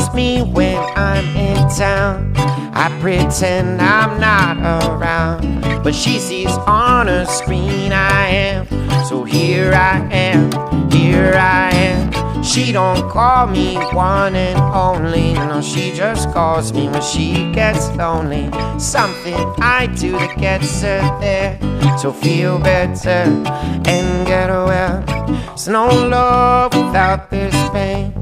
calls me when I'm in town. I pretend I'm not around, but she sees on her screen I am. So here I am, here I am. She don't call me one and only, no, she just calls me when she gets lonely. Something I do that gets her there. So feel better and get well. It's no love without this pain.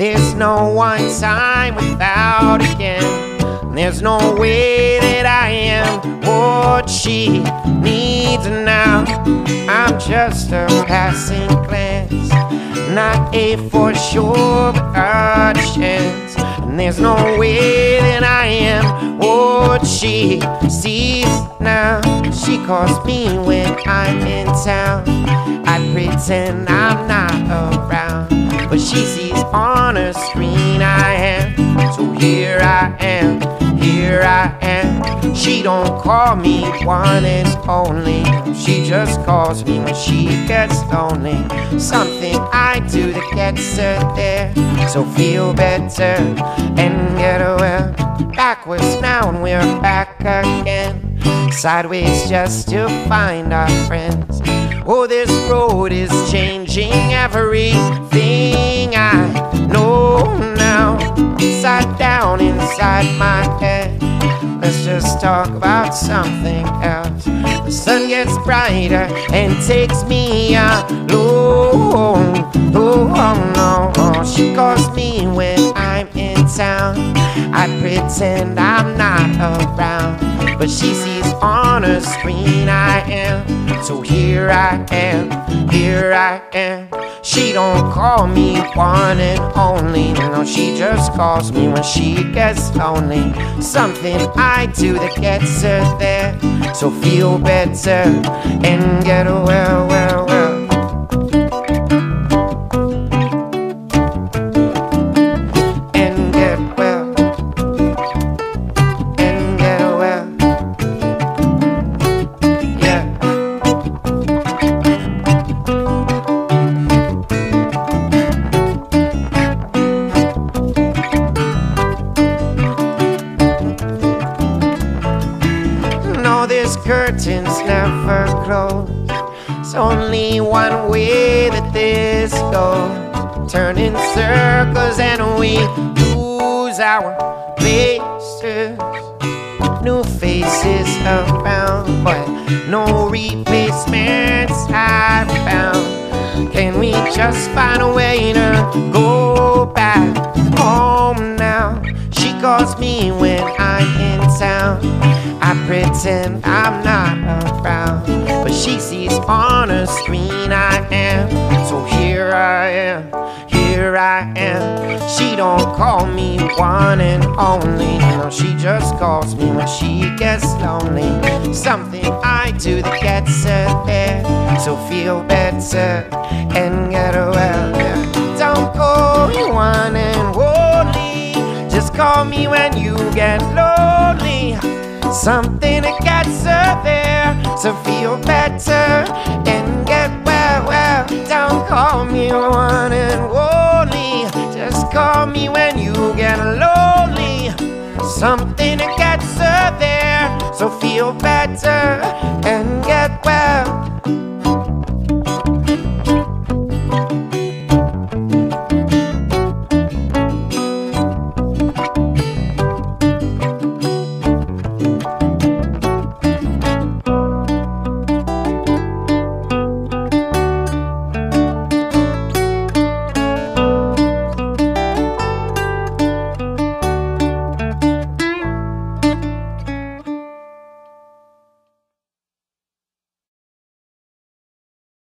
There's no one time without again. There's no way that I am what she needs now. I'm just a passing glance, not a for sure, but a chance. And there's no way that I am what she sees now. She calls me when I'm in town. I pretend I'm not around, but she sees on her screen I am. So here I am here I am. She don't call me one and only. She just calls me when she gets lonely. Something I do that gets her there. So feel better and get well. Backwards now and we're back again. Sideways just to find our friends. Oh, this road is changing everything I know now. Sat down inside my head. Let's just talk about something else. The sun gets brighter and takes me along. Oh, oh no, oh, she calls me when I'm in town. I pretend I'm not around, but she sees on her screen I am. So here I am, here I am. She don't call me one and only. No, she just calls me when she gets lonely. Something I do that gets her there. So feel better and get well, curtains never close. It's only one way that this goes. Turning circles and we lose our places. New faces around, but no replacements I found. Can we just find a way to go back home now? She calls me when I'm. I pretend I'm not around, but she sees on her screen I am. So here I am, here I am. She don't call me one and only. No, she just calls me when she gets lonely. Something I do that gets her there. So feel better and get well. Don't call me one and only. Just call me when you get lonely. Something that gets her there to feel better and get well, well. Don't call me one and only. Just call me when you get lonely. Something that gets her there, so feel better and get